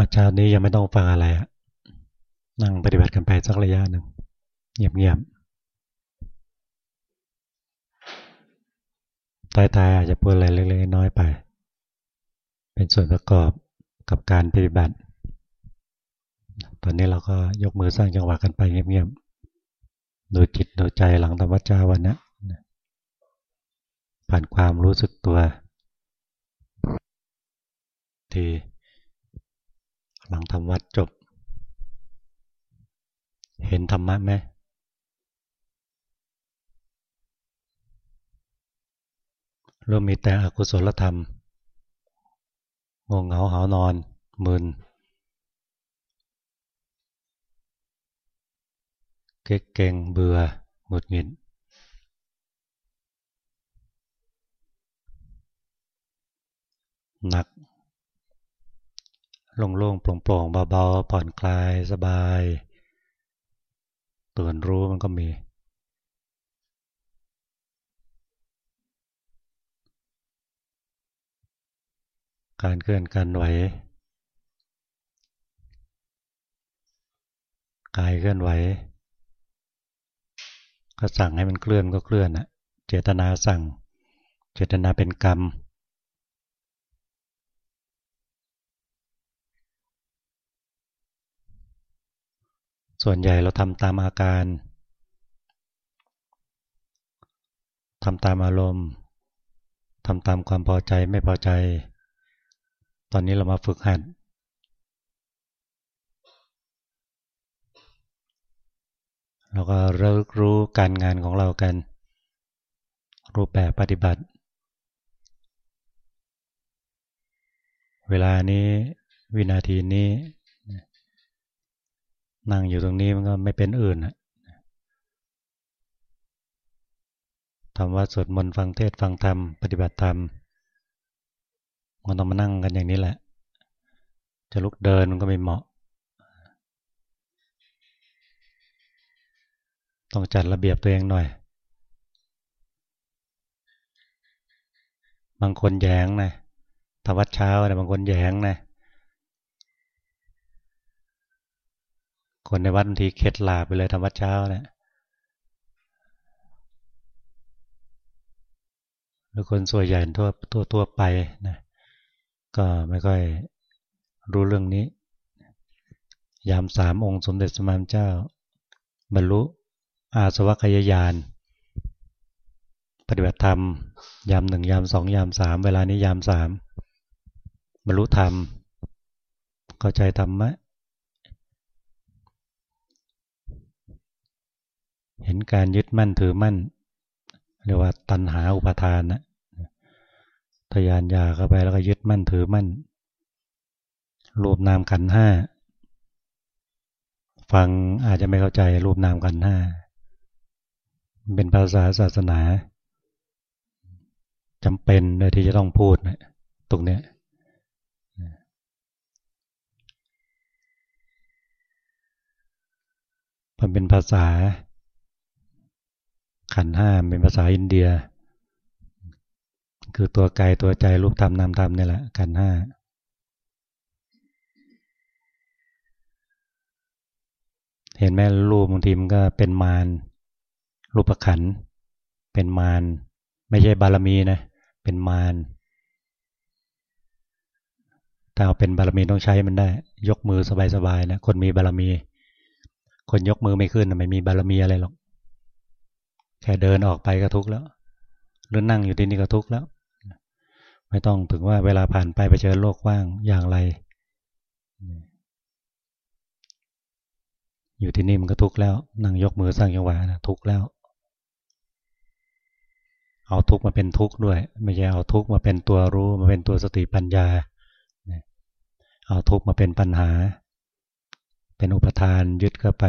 อาจารย์นี้ยังไม่ต้องฟังอะไรอะนั่งปฏิบัติกันไปสักระยะหนึ่งเงียบๆตายๆอาจจะพูดอะไรเล็กๆน้อยไป เป็นส่วนประกอบกับการปฏิบัติ ตอนนี้เราก็ยกมือสร้างจังหวะกันไปเงียบๆ ดูจิตดูใจหลังธรรมวัจาวันนะผ่านความรู้สึกตัวที หลังทำวัดจบ เห็นธรรมะไหมเริ่มมีแต่อกุศลธรรมงงเหงาหานอนมึนเก๊กเก่งเบื่อหงุดหงิดหนัก โล่งๆโปร่งๆเบาๆผ่อนคลายสบายตื่นรู้มันก็มี การเคลื่อนการไหวกายเคลื่อนไหว ก็สั่งให้มันเคลื่อนก็เคลื่อนอะเจตนาสั่ง เจตนาเป็นกรรม ส่วนใหญ่เราทำตามอาการทำตามอารมณ์ทำตามความพอใจไม่พอใจ ตอนนี้เรามาฝึกหัด เราก็เริ่รู้การงานของเรากัน รูปแบบปฏิบัติ เวลานี้วินาทีนี้ นั่งอยู่ตรงนี้มันก็ไม่เป็นอื่นทำว่าสวดมนต์ฟังเทศฟังธรรม ปฏิบัติธรรมมันต้องมานั่งกันอย่างนี้แหละ จะลุกเดินมันก็ไม่เหมาะ ต้องจัดระเบียบตัวเองหน่อย บางคนแยงนะทำวัดเช้านะบางคนแยงนะ คนในวัดบางทีเข็ดหลาบไปเลยทำวัดเช้าเนะี่ยหรือคนส่วนใหญ่ทั่วทั่วทั่วไปนะก็ไม่ค่อยรู้เรื่องนี้ ยามสามองค์สมเด็จสมานเจ้า บรรลุอาสวัคยายาน ปฏิบัติธรรม ยามหนึ่งยามสองยามสามเวลานี้ยามสามบรรลุธรรม เข้าใจธรรมะ เห็นการยึดมั่นถือมั่น เรียกว่าตัณหาอุปทานนะทยานยาเข้าไปแล้วก็ยึดมั่นถือมั่น รูปนามขันห้า ฟังอาจจะไม่เข้าใจรูปนามขันห้า เป็นภาษาศาสนาจำเป็นเลยที่จะต้องพูดนะตรงนี้มันเป็นภาษา ขันห้าเป็นภาษาอินเดีย คือตัวกายตัวใจรูปธรรมนามธรรมนี่แหละขันห้าเห็นไหมรูปบางทีมันก็เป็นมารรูปขันเป็นมารไม่ใช่บารมีนะเป็นมารถ้าเอาเป็นบารมีต้องใช้มันได้ ยกมือสบายๆนะคนมีบารมี คนยกมือไม่ขึ้นไม่มีบารมีอะไรหรอก แค่เดินออกไปก็ทุกข์แล้วหรือนั่งอยู่ที่นี่ก็ทุกข์แล้ว ไม่ต้องถึงว่าเวลาผ่านไปไปเจอโลกว่างอย่างไร อยู่ที่นี่มันก็ทุกข์แล้ว นั่งยกมือสร้างจังหวะนะทุกข์แล้ว เอาทุกข์มาเป็นทุกข์ด้วย ไม่ใช่เอาทุกข์มาเป็นตัวรู้มาเป็นตัวสติปัญญา เอาทุกข์มาเป็นปัญหา เป็นอุปทานยึดเข้าไป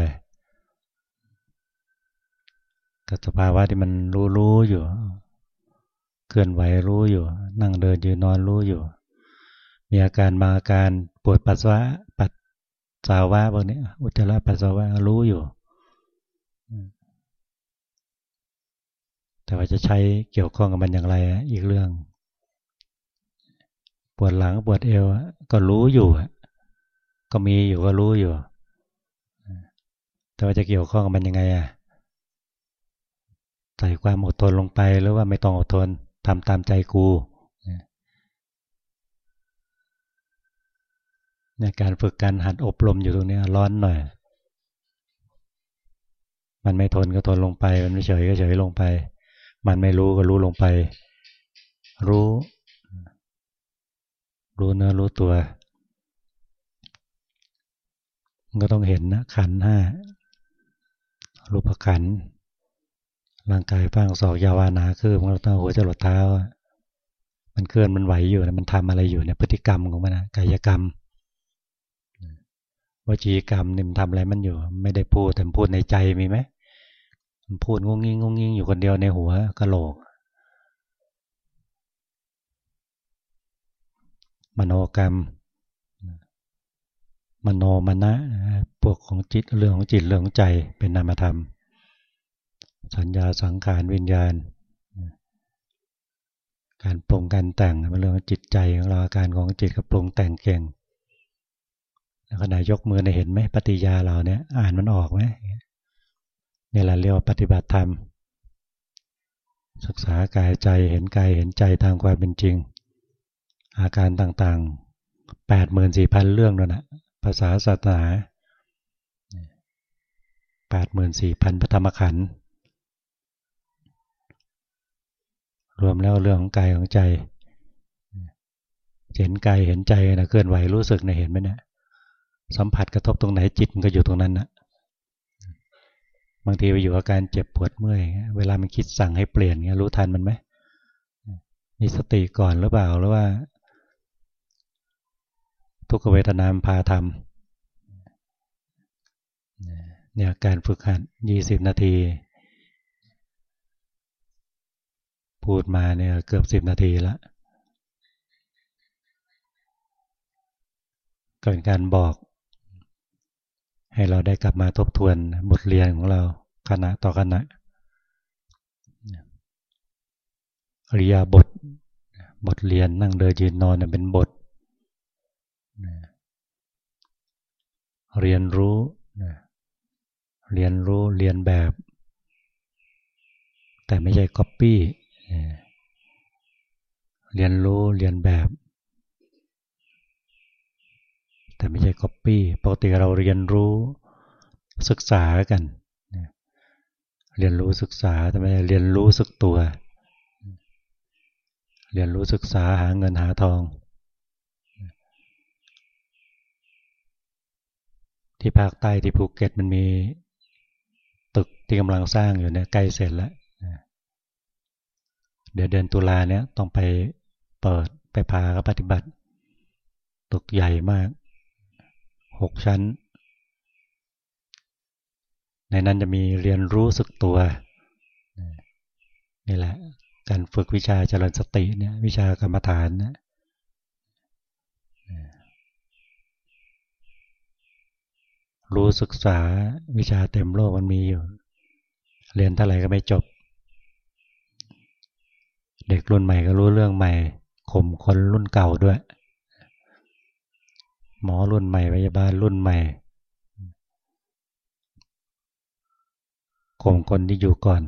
กับสภาวะที่มันรู้รู้อยู่เคลื่อนไหวรู้อยู่ นั่งเดินยืนนอนรู้อยู่ มีอาการบางอาการปวดปัสสาวะปัสสาวะพวกนี้อุจจาระปัสสาวะรู้อยู่ แต่ว่าจะใช้เกี่ยวข้องกับมันอย่างไรอีกเรื่อง ปวดหลังปวดเอวก็รู้อยู่ก็มีอยู่ก็รู้อยู่ แต่ว่าจะเกี่ยวข้องกับมันยังไงอะ ใส่ความอดทนลงไปหรือว่าไม่ต้องอดทนทำตามใจกูในการฝึกการหัดอบรมอยู่ตรงนี้ร้อนหน่อย มันไม่ทนก็ทนลงไป มันไม่เฉยก็เฉยลงไป มันไม่รู้ก็รู้ลงไป รู้ รู้เนื้อรู้ตัว ก็ต้องเห็นนะขันห้ารูปขัน ร่างกายฟังศอกยาวานาคือมันต้องหัวจะหลดเท้า มันเคลื่อนมันไหวอยู่นะมันทำอะไรอยู่เนี่ยพฤติกรรมของมันนะกายกรรมวจีกรรมนี่มันทำอะไรมันอยู่ ไม่ได้พูดแต่พูดในใจมีไหมมันพูดงงงิงงงงิงอยู่คนเดียวในหัวกะโหลก มโนกรรม มโนมณะพวกของจิตเรื่องของจิตเรื่องของใจเป็นนามธรรม สัญญาสังขารวิญญาณ การปรุงการแต่งเป็นเรื่องจิตใจของเราอาการของจิตก็ปรุงแต่งเก่งขณะยกมือในเห็นไหมปฏิยาเราเนี่ย อ่านมันออกไหมนี่แหละเรียกว่าปฏิบัติธรรม ศึกษากายใจเห็นกายเห็นใจทางความเป็นจริง อาการต่างๆแปดหมื่นสี่พันเรื่องนั่นนะภาษาศาสนาแปดหมื่นสี่พันพระธรรมขันธ์ รวมแล้วเรื่องของกายของใจ เห็นกายเห็นใจนะเคลื่อนไหวรู้สึกนะเห็นไหมนะสัมผัสกระทบตรงไหนจิตมันก็อยู่ตรงนั้นนะบางทีไปอยู่อาการเจ็บปวดเมื่อยเวลามันคิดสั่งให้เปลี่ยนเงี้ยรู้ทันมันไหมมีสติก่อนหรือเปล่าหรือว่า ทุกเวทนามพาทำเนี่ยการฝึกหัดยี่สิบนาที พูดมาเนี่ยเกือบสิบนาทีแล้วก็เป็นการบอกให้เราได้กลับมาทบทวนบทเรียนของเราขณะต่อขณะอริยาบทบทเรียนนั่งเดินยืนนอนเป็นบท เรียนรู้ เรียนรู้เรียนแบบ แต่ไม่ใช่ก๊อปปี้ เรียนรู้เรียนแบบ แต่ไม่ใช่ก๊อปปี้ปกติเราเรียนรู้ศึกษากัน เรียนรู้ศึกษาแต่ไม่ใช่เรียนรู้สึกตัว เรียนรู้ศึกษาหาเงินหาทอง ที่ภาคใต้ที่ภูเก็ตมันมีตึกที่กำลังสร้างอยู่เนี่ยใกล้เสร็จแล้ว เดี๋ยวเดือนตุลาเนี่ยต้องไปเปิดไปพาเขาปฏิบัติ ตึกใหญ่มากหกชั้น ในนั้นจะมีเรียนรู้สึกตัว นี่แหละ การฝึกวิชาเจริญสติเนี่ยวิชากรรมฐานนะรู้ศึกษาวิชาเต็มโลกมันมีอยู่ เรียนเท่าไหร่ก็ไม่จบ เด็กรุ่นใหม่ก็รู้เรื่องใหม่ข่มคนรุ่นเก่าด้วย หมอรุ่นใหม่พยาบาลรุ่นใหม่ข่มคนที่อยู่ก่อน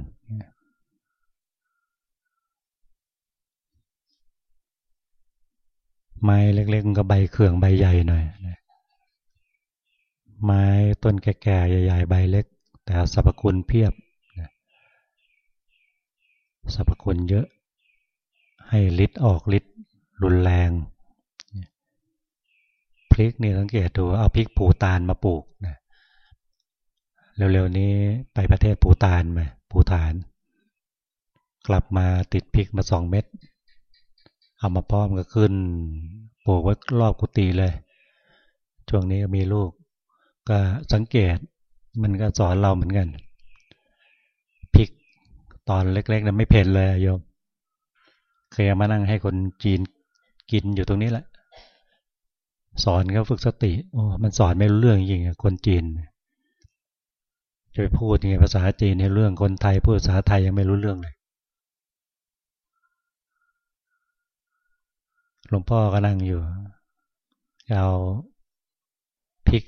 ไม้เล็กๆก็ใบเขื่องใบใหญ่หน่อยไม้ต้นแก่ๆใหญ่ๆใบเล็ก แต่สรรพคุณเพียบสรรพคุณเยอะ ให้ฤทธิ์ออกฤทธิ์รุนแรงพริกนี่สังเกตดูเอาพริกปูตานมาปลูกนะเร็วๆนี้ไปประเทศปูตานมาปูฐาน กลับมาติดพริกมาสองเม็ดเอามาพร้อมก็ขึ้นปลูกไว้รอบกุฏิเลย ช่วงนี้มีลูก ก็สังเกตมันก็สอนเราเหมือนกันพริกตอนเล็กๆนะไม่เผ็ดเลยโยม เคยมานั่งให้คนจีนกินอยู่ตรงนี้แหละ สอนเขาฝึกสติโอ้มันสอนไม่รู้เรื่องจริงคนจีนจะไปพูดยังไงภาษาจีนในเรื่องคนไทยพูดภาษาไทยยังไม่รู้เรื่องเลยหลวงพ่อก็นั่งอยู่เอาพริก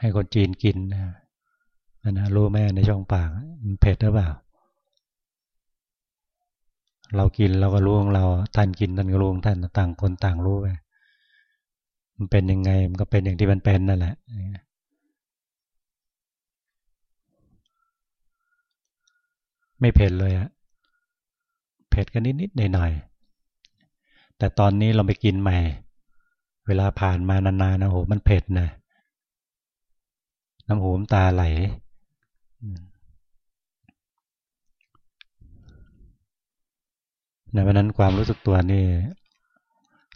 ให้คนจีนกินนะนะรู้แม่ในช่องปากมันเผ็ดหรือเปล่า เรากินเราก็รู้ของเราท่านกินท่านก็รู้ของท่านต่างคนต่างรู้ไปมันเป็นยังไงมันก็เป็นอย่างที่มันเป็นนั่นแหละไม่เผ็ดเลยอะเผ็ดกันนิดๆหน่อยๆแต่ตอนนี้เราไปกินใหม่ เวลาผ่านมานานๆนะโหมันเผ็ดนะน้ำหูมตาไหล ในวันนั้นความรู้สึกตัวนี่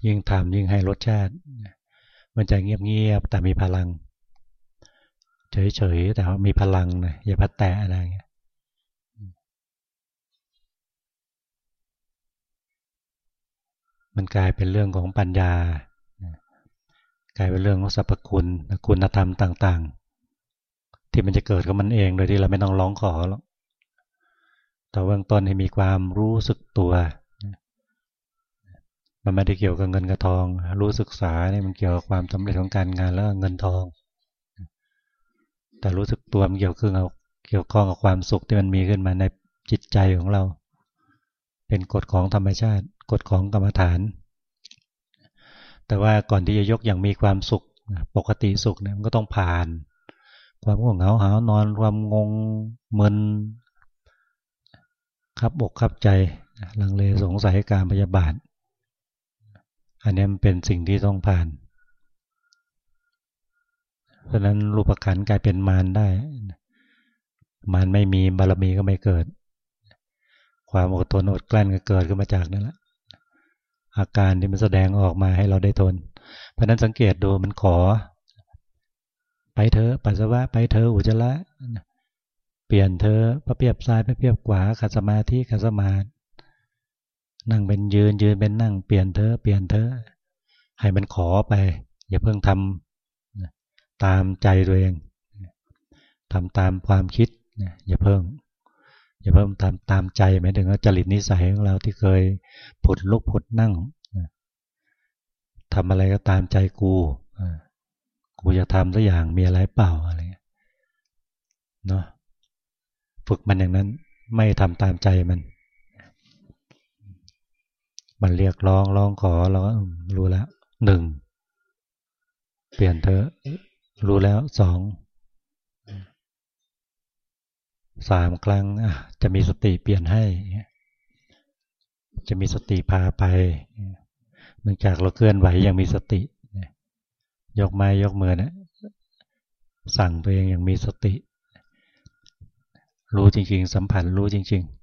ยิ่งทำยิ่งให้รสชาติ มันจะเงียบๆแต่มีพลัง เฉยๆแต่ว่ามีพลังนะอย่าพัดแตะอะไรเงี้ยมันกลายเป็นเรื่องของปัญญา กลายเป็นเรื่องของสรรพคุณคุณธรรมต่าง ๆ ที่มันจะเกิดกับมันเองโดยที่เราไม่ต้องร้องขอหรอกแต่เบื้องต้นให้มีความรู้สึกตัว มันไม่ได้เกี่ยวกับเงินกับทอง รู้ศึกษาเนี่ยมันเกี่ยวกับความสำเร็จของการงานแล้วเงินทอง แต่รู้สึกตัวมันเกี่ยวกับเกี่ยวข้องกับความสุขที่มันมีขึ้นมาในจิตใจของเรา เป็นกฎของธรรมชาติกฎของกรรมฐาน แต่ว่าก่อนที่จะยกอย่างมีความสุขปกติสุขเนี่ยมันก็ต้องผ่าน ความง่วงเหงาหานอนความงงมึนคับอกคับใจลังเลสงสัยการพยาบาท อันนี้มันเป็นสิ่งที่ต้องผ่านเพราะนั้นรูปขันกลายเป็นมารได้ มารไม่มีบารมีก็ไม่เกิด ความอดทนอดกลั้นก็เกิดขึ้นมาจากนั่นแหละอาการที่มันแสดงออกมาให้เราได้ทน เพราะนั้นสังเกตดูมันขอ ไปเถอะปัสสาวะไปเถอะอุจจาระเปลี่ยนเธอพระเพียบซ้ายพระเพียบขวาขัดสมาธิขัดสมาธิ นั่งเป็นยืนยืนเป็นนั่งเปลี่ยนเธอเปลี่ยนเธอให้มันขอไป อย่าเพิ่งทำตามใจตัวเองทำตามความคิดอย่าเพิ่ง อย่าเพิ่มตามตามใจหมายถึงว่าจริตนิสัยของเราที่เคยผุดลุกผุดนั่งทำอะไรก็ตามใจกูกูจะทำสักอย่างมีอะไรเปล่าอะไรเนาะฝึกมันอย่างนั้นไม่ทำตามใจมัน มันเรียกร้องร้องขอเราก็รู้แล้วหนึ่งเปลี่ยนเธอรู้แล้วสองสามครั้งจะมีสติเปลี่ยนให้ จะมีสติพาไป เนื่องจากเราเคลื่อนไหวยังมีสติ ยกไม้ยกมือนะสั่งตัวเองอย่างมีสติ รู้จริง ๆ สัมผัสรู้จริง ๆ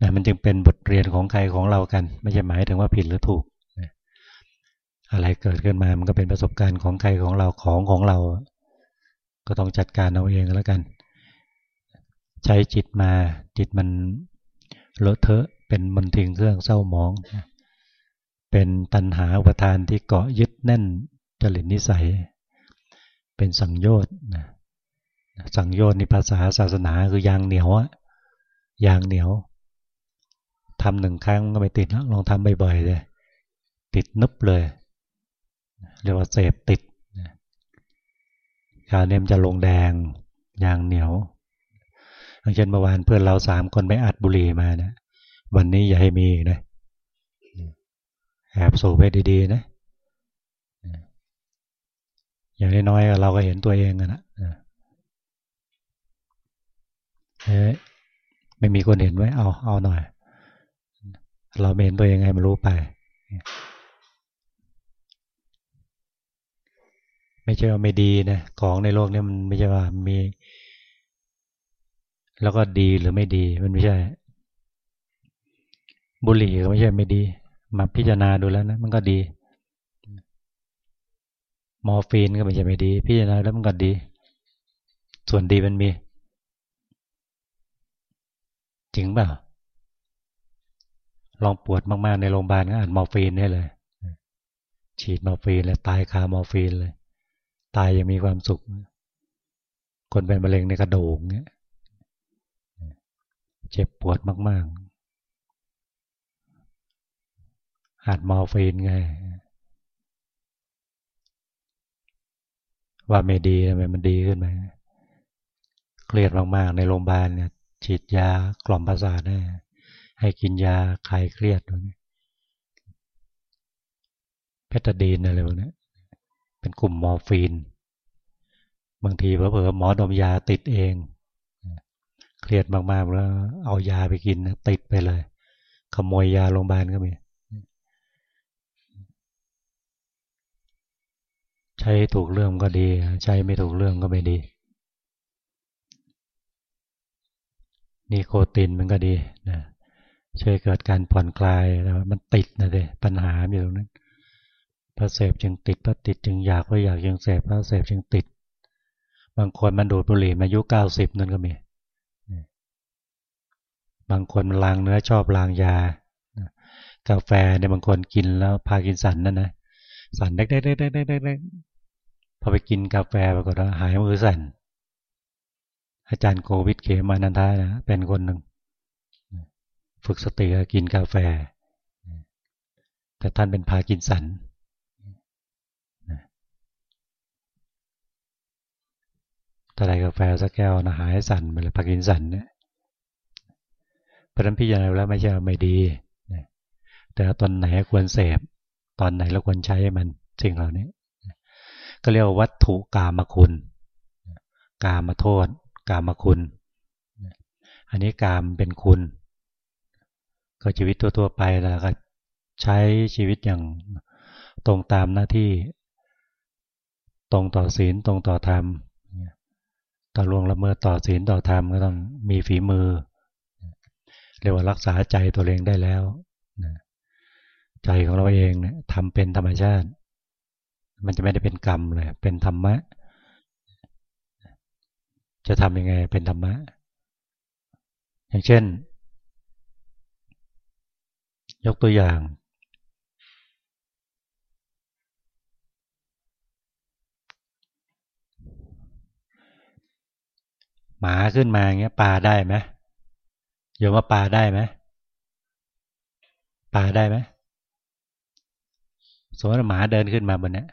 นะมันจึงเป็นบทเรียนของใครของเรากัน ไม่ใช่หมายถึงว่าผิดหรือถูกอะไรเกิดขึ้นมามันก็เป็นประสบการณ์ของใครของเราของของเรา ก็ต้องจัดการเอาเองแล้วกัน ใช้จิตมาจิตมันเลอะเทอะเป็นมันทิงเครื่องเศร้าหมอง เป็นตัณหาอุปทานที่เกาะยึดแน่นจริตนิสัย เป็นสังโยชน์สังโยชน์ในภาษาศาสนาคือยางเหนียวอะยางเหนียว ทำหนึ่งครั้งก็ไม่ติดแล้วลองทำบ่อยๆเลยติดนึบเลย เรียกว่าเสพติดการเนมจะลงแดงยางเหนียวอย่างเช่นเมื่อวานเพื่อนเราสามคนไปอัดบุหรี่มานะวันนี้อย่าให้มีนะแอบสูบไปดีๆนะอย่างน้อยๆเราก็เห็นตัวเองนะเฮ้ไม่มีคนเห็นไว้เอาเอาหน่อย เราเห็นตัวเองไงมันรู้ไป ไม่ใช่ว่าไม่ดีนะของในโลกนี้มันไม่ใช่ว่ามี แล้วก็ดีหรือไม่ดี มันไม่ใช่ บุหรี่ก็ไม่ใช่ไม่ดี มาพิจารณาดูแล้วนะมันก็ดี มอร์ฟีนก็ไม่ใช่ไม่ดี พิจารณาแล้วมันก็ดี ส่วนดีมันมีจริงเปล่า ลองปวดมากๆในโรงพยาบาลก็อัดมอร์ฟีนได้เลย ฉีดมอร์ฟีนเลยตายคามอร์ฟีนเลย ตายยังมีความสุข คนเป็นมะเร็งในกระดูกเนี่ยเจ็บปวดมากๆอัดมอร์ฟีนไงว่าไม่ดีทำไมมันดีขึ้นไหมเครียดมากๆในโรงพยาบาลเนี่ยฉีดยากล่อมประสาทให้ ให้กินยาคลายเครียดตรงนี้เพตาดีนอะไรพวกนี้เป็นกลุ่มมอร์ฟีน บางทีเผลอๆหมอดมยาติดเอง เครียดมากๆแล้วเอายาไปกินติดไปเลย ขโมยยาโรงพยาบาลก็มี ใช้ถูกเรื่องก็ดี ใช้ไม่ถูกเรื่องก็ไม่ดีนิโคตินมันก็ดีนะ ช่วยเกิดการผ่อนคลายแต่ว่ามันติดนะเดปัญหาอยู่ตรงนั้นพระเสพจึงติดพระติดจึงอยากพระอยากจึงเสพพระเสพจึงติด บางคนมันดูดบุหรี่มายุเก้าสิบนั่นก็มี บางคนมันลางเนื้อชอบลางยา กาแฟเนี่ยบางคนกินแล้วพากินสันนั่นนะสันเด็กๆๆๆพอไปกินกาแฟปรากฏว่าหายมือสั่นอาจารย์โควิดเขมานันทานะเป็นคนหนึ่ง ฝึกสติกินกาแฟ แต่ท่านเป็นพากินสันถ้าได้กาแฟสักแก้วนะหายสันไปเลยพากินสันเนี่ยเพราะนั้นพี่ยันแล้วไม่ใช่ไม่ดีแต่ตอนไหนควรเสพตอนไหนเราควรใช้มันสิ่งเหล่านี้ก็เรียกว่าวัตถุกามคุณ กามโทษ กามคุณ อันนี้กามเป็นคุณ ก็ชีวิตทั่วๆไปแล้วก็ใช้ชีวิตอย่างตรงตามหน้าที่ ตรงต่อศีลตรงต่อธรรมต่อลวงละเมิดต่อศีลต่อธรรมก็ต้องมีฝีมือเรียกว่ารักษาใจตัวเองได้แล้วใจของเราเองเนี่ยทำเป็นธรรมชาติ มันจะไม่ได้เป็นกรรมเลยเป็นธรรมะ จะทำยังไงเป็นธรรมะ อย่างเช่น ยกตัวอย่าง หมาขึ้นมาเงี้ยปลาได้ไหมโยมว่าปลาได้ไหมปลาได้ไหมสมมติหมาเดินขึ้นมาบนนี้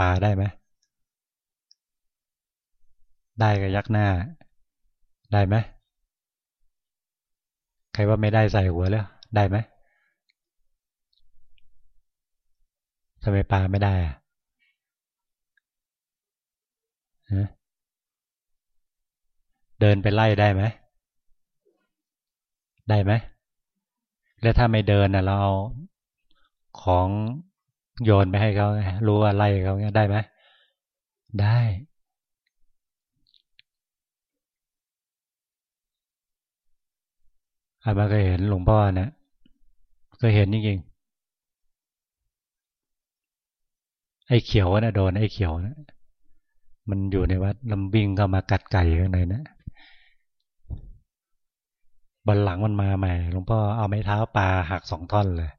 ปลาได้ไหมได้ก็ยักหน้า ได้ไหมใครว่าไม่ได้ใส่หัวแล้ว ได้ไหม ทำไมปลาไม่ได้อะเดินไปไล่ได้ไหม ได้ไหม แล้วถ้าไม่เดินนะเราเอาของโยนไปให้เขารู้ว่าไล่เขาเนี้ยได้ไหม ได้ อามาเคยเห็นหลวงพ่อเนี่ยเคยเห็นจริงๆ ไอ้เขียวนะโดนไอ้เขียวนะมันอยู่ในวัดลำบิงเข้ามากัดไก่ข้างในนะบันหลังมันมาใหม่หลวงพ่อเอาไม้เท้าปลาหักสองท่อนเลย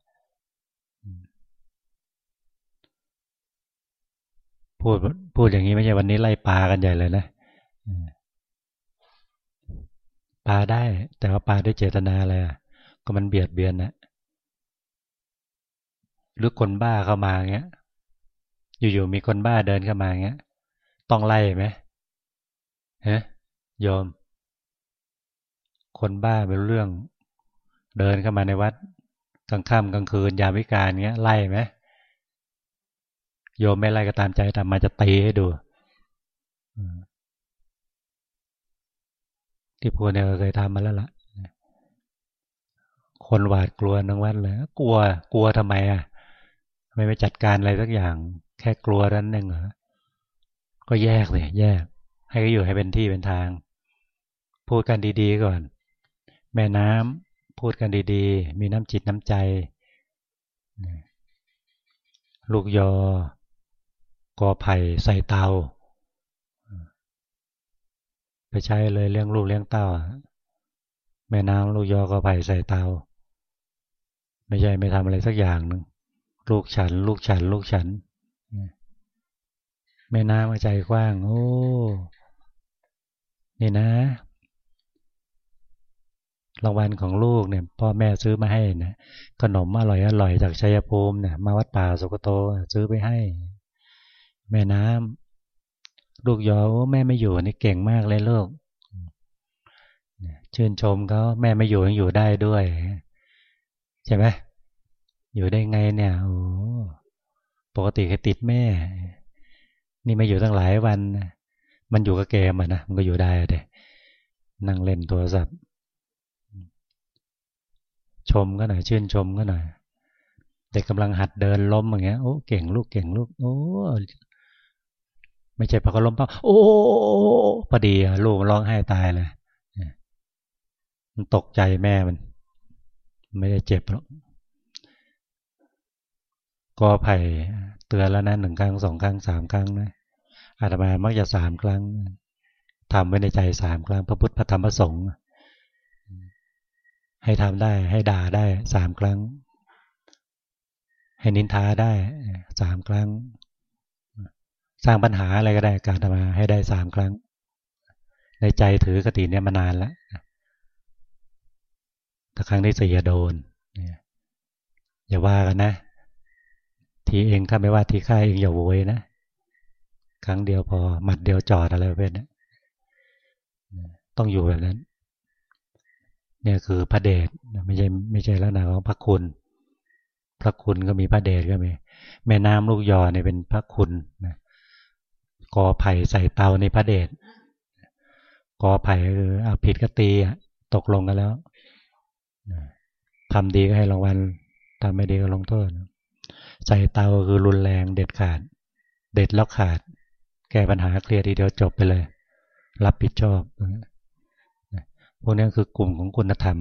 พูดพูดอย่างนี้ไม่ใช่วันนี้ไล่ปลากันใหญ่เลยนะปลาได้ แต่ว่าปลาด้วยเจตนาอะไรก็มันเบียดเบียนนะหรือคนบ้าเข้ามาเงี้ย อยู่ๆมีคนบ้าเดินเข้ามาเงี้ย ต้องไล่ไหมฮะโยมคนบ้าเป็นเรื่อง เดินเข้ามาในวัดกลางค่ำกลางคืน ยามวิการเงี้ยไล่ไหมโยมไม่ไล่ก็ตามใจแต่มาจะตีให้ดูที่พูดเนี่ยเคยทำมาแล้วล่ะคนหวาดกลัวนังวัดเลยกลัว กลัวทำไมอะไม่ไปจัดการอะไรสักอย่าง แค่กลัวนั้นหนึ่งเหรอก็แยกเลยแยก ให้ก็อยู่ให้เป็นที่เป็นทาง พูดกันดีๆก่อน แม่น้ำพูดกันดีๆ มีน้ำจิตน้ำใจ ลูกยอกอไผ่ใส่เตา ไปใช้เลยเลี้ยงลูกเลี้ยงเต้าแม่นางลูกยอก็ไผ่ใส่เตา ไม่ใช่ไม่ทำอะไรสักอย่างหนึ่งลูกฉัน ลูกฉัน ลูกฉัน แม่น้ำใจกว้าง โอ้ นี่นะ รางวัลของลูกเนี่ยพ่อแม่ซื้อมาให้นะขนมอร่อยอร่อยจากชัยภูมิเนี่ยมาวัดป่าสุกโตซื้อไปให้ แม่น้ำลูกยอแม่ไม่อยู่นี่เก่งมากเลยลูกชื่นชมเขาแม่ไม่อยู่ยังอยู่ได้ด้วย ใช่ไหมอยู่ได้ไงเนี่ยโอ้ ปกติเคยติดแม่ นี่ไมาอยู่ตั้งหลายวัน มันอยู่กับเกมอะนะ มันก็อยู่ได้เดนั่งเล่นโทรศัพท์ ชมก็หน่อยชื่นชมก็หน่อย เด็กกำลังหัดเดินล้มอย่างเงี้ย โอ้ เก่งลูก เก่งลูก โอ้ ไม่ใช่พอเขาล้มปั๊บโอ้พอดีลูกมันร้องไห้ตายเลย มันตกใจแม่มัน ไม่ได้เจ็บหรอก กอไผ่เตือนแล้วนะหนึ่งครั้งสองครั้งสามครั้งนะอาตมามักจะสามครั้งทำไว้ในใจสามครั้ง พระพุทธพระธรรมพระสงฆ์ให้ทำได้ ให้ด่าได้สามครั้ง ให้นินทาได้สามครั้ง สร้างปัญหาอะไรก็ได้การทำมาให้ได้สามครั้ง ในใจถือกติเนี่ยมานานแล้วแต่ครั้งที่สี่โดนอย่าว่ากันนะ ทีเองข้าไม่ว่าทีข้าเองอย่าโวยนะ ครั้งเดียวพอหมัดเดียวจอดอะไรเพื่อนต้องอยู่แบบนั้น เนี่ยคือพระเดชไม่ใช่ไม่ใช่ลักษณะของพระคุณ พระคุณก็มีพระเดชก็มี แม่น้ำลูกยอเนี่ยเป็นพระคุณนะกอไผ่ใส่เตาในพระเดชกอไผ่คือเอาผิดก็ตีตกลงกันแล้วทำดีก็ให้รางวัลทำไม่ดีก็ลงโทษ ใส่เตาคือรุนแรงเด็ดขาด เด็ดแล้วขาด แก้ปัญหาเคลียร์ทีเดียวจบไปเลย รับผิดชอบพวกนี้คือกลุ่มของคุณธรรม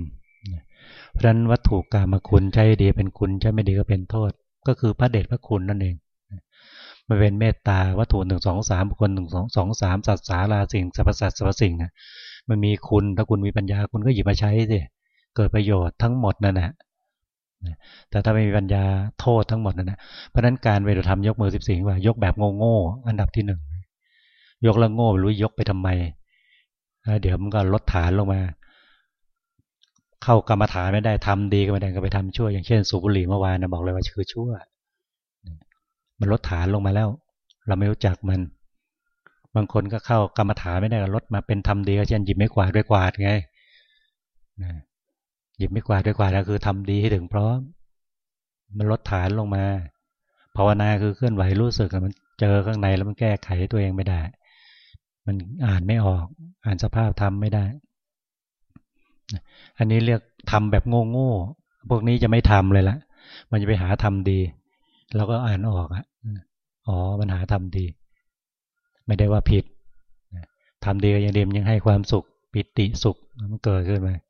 เพราะฉะนั้นวัตถุกรรมคุณใช้ดีเป็นคุณใช้ไม่ดีก็เป็นโทษ ก็คือพระเดชพระคุณนั่นเองมันเป็นเมตตาวัตถุหนึ่งสองสามบุคคลหนึ่งสองสองสามสัตว์สาราสิ่งสรรพสัตว์สรรพสิ่งนะมันมีคุณถ้าคุณมีปัญญาคุณก็หยิบมาใช้สิเกิดประโยชน์ทั้งหมดนั่นแหละ แต่ถ้าไม่มีปัญญาโทษทั้งหมดนั่นะเพราะนั้นการเวทธรรมยกมือสิบสี่ว่ายกแบบโง่ๆอันดับที่หนึ่งยกแล้วโง่รู้ยกไปทำไมเดี๋ยวมันก็ลดฐานลงมา เข้ากรรมฐานไม่ได้ทำดีก็ไม่ได้ก็ไปทำชั่ว อย่างเช่นสูบบุหรี่เมื่อวานนะบอกเลยว่าคือชั่ว มันลดฐานลงมาแล้ว เราไม่รู้จักมัน บางคนก็เข้ากรรมฐานไม่ได้ก็ลดมาเป็นทำดีก็เช่นหยิบไม่กวาดด้วยกวาดไง หยิบไม่กวาดด้วยกวาดก็คือทำดีให้ถึงพร้อม มันลดฐานลงมาภาวนาคือเคลื่อนไหวรู้สึกมันเจอข้างในแล้วมันแก้ไขตัวเองไม่ได้ มันอ่านไม่ออก อ่านสภาพทำไม่ได้ อันนี้เรียกทำแบบโง่ๆพวกนี้จะไม่ทำเลยละมันจะไปหาทำดีแล้วก็อ่านออกอะอ๋อมันหาทำดี ไม่ได้ว่าผิดทำดีก็ยังเดมยังให้ความสุข ปิติสุขมันเกิดขึ้นมาเป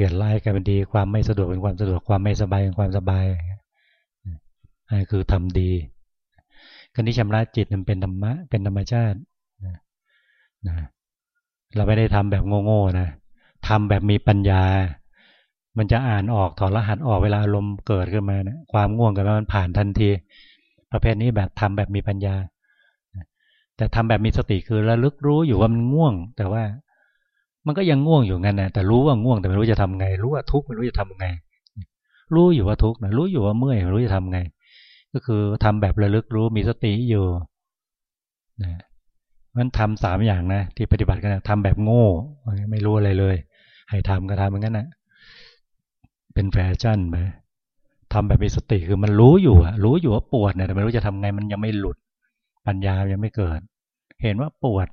ลี่ยนร้ายกลายเป็นดี ความไม่สะดวกเป็นความสะดวก ความไม่สบายเป็นความสบายนี่คือทำดีกันนี้ชำระจิตมันเป็นธรรมะ เป็นธรรมชาตินะเราไม่ได้ทำแบบโง่ๆนะทำแบบมีปัญญา มันจะอ่านออกถอดรหัสออกเวลาลมเกิดขึ้นมานะความง่วงกับมันผ่านทันที ประเภทนี้แบบทำแบบมีปัญญา แต่ทำแบบมีสติคือระลึกรู้อยู่ว่ามันง่วง แต่ว่า มันก็ยังง่วงอยู่งั้นนะแต่รู้ว่าง่วงแต่ไม่รู้จะทำไง รู้ว่าทุกข์ไม่รู้จะทำไง รู้อยู่ว่าทุกข์นะรู้อยู่ว่าเมื่อยไม่รู้จะทำไง ก็คือทำแบบระลึกรู้มีสติอยู่นะมันทำสามอย่างนะที่ปฏิบัติกันนะทำแบบโง่ ไม่รู้อะไรเลย ให้ทำก็ทำเหมือนกันนะเป็นแฟชั่นไปทำแบบมีสติคือมันรู้อยู่อะรู้อยู่ว่าปวดเนี่ยแต่ไม่รู้จะทำไงมันยังไม่หลุด ปัญญายังไม่เกิด เห็นว่าปวด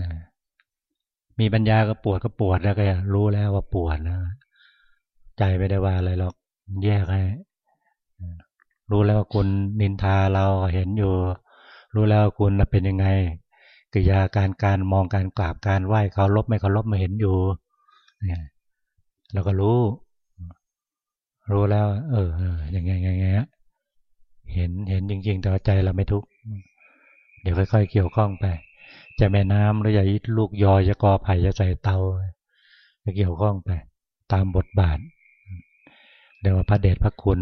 นะ มีปัญญาก็ปวดก็ปวดแล้วก็รู้แล้วว่าปวดนะใจไม่ได้ว่าอะไรหรอกแยกให้รู้แล้วว่าคุณนินทาเราเห็นอยู่ รู้แล้วว่าคุณเป็นยังไงกิยาการการมองการกราบการไหว้เขาลบไม่เขาลบมาเห็นอยู่เนี่ยเราก็รู้ รู้แล้ว เออเอออย่างไงอย่างไงเห็นเห็นจริง ๆ แต่ใจเราไม่ทุกข์เดี๋ยวค่อย ๆ เกี่ยวข้องไป จะแม่น้ำหรือจะลูกยอจะกอไผ่จะใส่เตาจะเกี่ยวข้องไป ตามบทบาทเดี๋ยวว่าพระเดชพระคุณ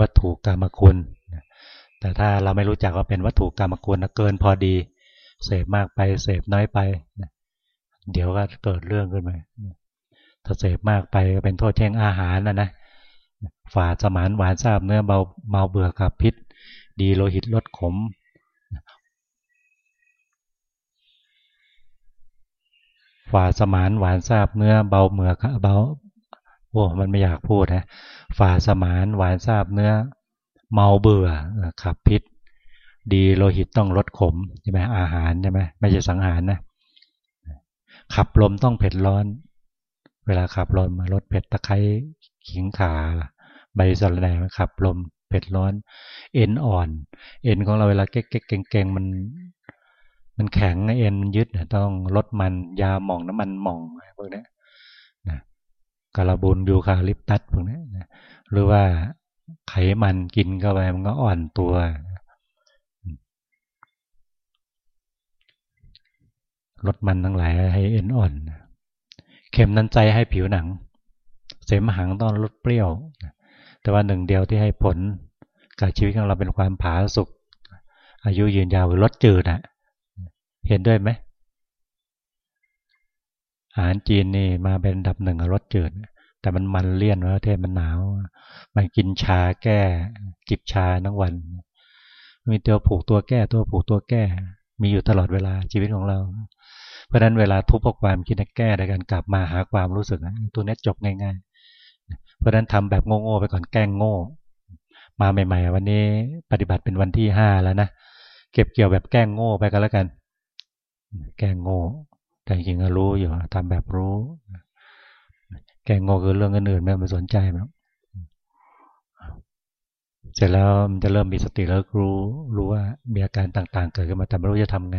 วัตถุกรรมคุณแต่ถ้าเราไม่รู้จักว่าเป็นวัตถุกรรมคุณเกินพอดีเสพมากไปเสพน้อยไปเดี๋ยวก็เกิดเรื่องขึ้นมาถ้าเสพมากไปก็เป็นโทษแช่งอาหารนะนะฝาดสมานหวานทราบเนื้อเบาเมาเบื่อกับพิษ ดีโลหิตลดขม ฝาสมานหวานซาบเนื้อเบาเมือกเบาโอ้มันไม่อยากพูดนะฝ่าสมานหวานซาบเนื้อ เมาเบื่อขับพิษ ดีโลหิตต้องลดขมใช่ไหมอาหารใช่ไหมไม่ใช่สังหารนะขับลมต้องเผ็ดร้อน เวลาขับลมมาลดเผ็ดตะไคร้ขิงขาใบสะระแหน่ขับลมเผ็ดร้อน เอ็นอ่อน เอ็นของเราเวลาเก๊กเก่งเก่งมัน มันแข็งเอ็นมันยึดต้องลดมันยาหม่องน้ำมันหม่องพวกนี้นะกาลาบุนยูคาลิปตัสพวกนี้นะหรือว่าไขมันกินเข้าไปมันก็อ่อนตัวลดมันทั้งหลายให้เอ็นอ่อน เข็มนั้นใจให้ผิวหนัง เสมหังต้องลดเปรี้ยว แต่ว่าหนึ่งเดียวที่ให้ผลกับชีวิตของเราเป็นความผาสุกอายุยืนยาวคือลดจืดอะ เห็นด้วยไหมอาหารจีนนี่มาเป็นดับหนึ่งรสจืด แต่มันมันเลี่ยนว่าเทศมันหนาว มันกินชาแก้จิบชาทั้งวัน มีตัวผูกตัวแก้ตัวผูกตัวแก้ มีอยู่ตลอดเวลาชีวิตของเรา เพราะฉะนั้นเวลาทุบออกความคิดแก้ในการกลับมาหาความรู้สึกตัวนี้จบง่ายๆ เพราะฉะนั้นทำแบบโง่ๆไปก่อนแกล้งโง่ มาใหม่ ๆ วันนี้ปฏิบัติเป็นวันที่ห้าแล้วนะเก็บเกี่ยวแบบแกล้งโง่ไปกันแล้วกัน แก้งโง่ แต่จริงรู้อยู่ทำแบบรู้ แกงโง่คือเรื่องอื่นๆไม่มาสนใจมั้งเสร็จแล้วมันจะเริ่มมีสติแล้วรู้รู้ว่ามีอาการต่าง ๆ เกิดขึ้นมาแต่ไม่รู้จะทำไง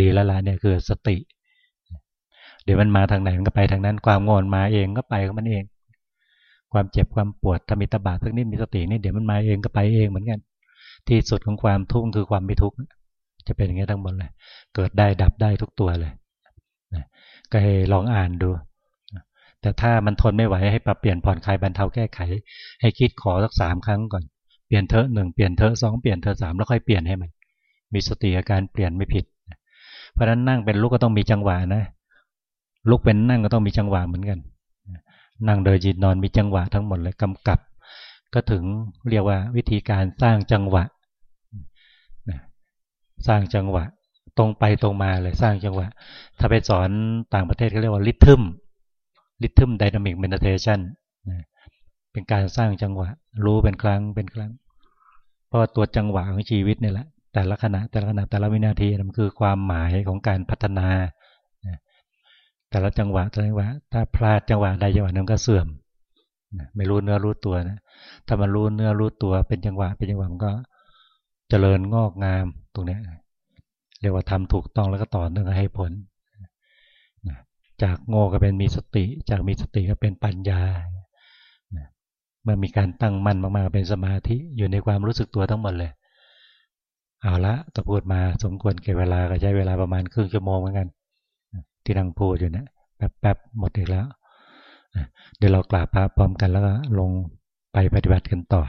ดีแล้วละเนี่ยคือสติ เดี๋ยวมันมาทางไหนมันก็ไปทางนั้นความงอนมาเองก็ไปของมันเอง ความเจ็บความปวดถ้ามีตบะสักนิดมีสตินี่เดี๋ยวมันมาเองก็ไปเองเหมือนกัน ที่สุดของความทุกข์คือความไม่ทุกข์ จะเป็นอย่างนี้ทั้งหมดเลย เกิดได้ดับได้ทุกตัวเลยก็ให้ลองอ่านดู แต่ถ้ามันทนไม่ไหวให้ปรับเปลี่ยนผ่อนคลายบรรเทาแก้ไข ให้คิดขอสักสามครั้งก่อน เปลี่ยนเถอหนึ่งเปลี่ยนเถอสองเปลี่ยนเถอสามแล้วค่อยเปลี่ยนให้มัน มีสติอาการเปลี่ยนไม่ผิด เพราะฉะนั้นนั่งเป็นลุกก็ต้องมีจังหวะนะ ลุกเป็นนั่งก็ต้องมีจังหวะเหมือนกัน นั่งโดยยืนนอนมีจังหวะทั้งหมดเลยกำกับ ก็ถึงเรียกว่าวิธีการสร้างจังหวะ สร้างจังหวะ ตรงไปตรงมาเลยสร้างจังหวะ ถ้าไปสอนต่างประเทศเขาเรียกว่า rhythm rhythm dynamic meditation เป็นการสร้างจังหวะ รู้เป็นครั้งเป็นครั้ง เพราะตัวจังหวะของชีวิตเนี่ยแหละแต่ละขณะแต่ละขณะแต่ละวินาทีมันคือความหมายของการพัฒนาแต่ละจังหวะแต่ละจังหวะถ้าพลาดจังหวะใดจังหวะนึงก็เสื่อมไม่รู้เนื้อรู้ตัวนะถ้ามันรู้เนื้อรู้ตัวเป็นจังหวะเป็นจังหวะมันก็เจริญงอกงาม ตรงนี้เรียกว่าทำถูกต้องแล้วก็ต่อเนื่องให้ผลจากโง่ก็เป็นมีสติ จากมีสติก็เป็นปัญญาเมื่อมีการตั้งมั่นมากๆเป็นสมาธิอยู่ในความรู้สึกตัวทั้งหมดเลย เอาละตะพูดมาสมควรเก็บเวลาก็ใช้เวลาประมาณครึ่งชั่วโมงเหมือนกัน ที่นั่งพูดอยู่นะแป๊บๆหมดอีกแล้วเดี๋ยวเรากราบพระพร้อมกันแล้วก็ลงไปปฏิบัติกันต่อ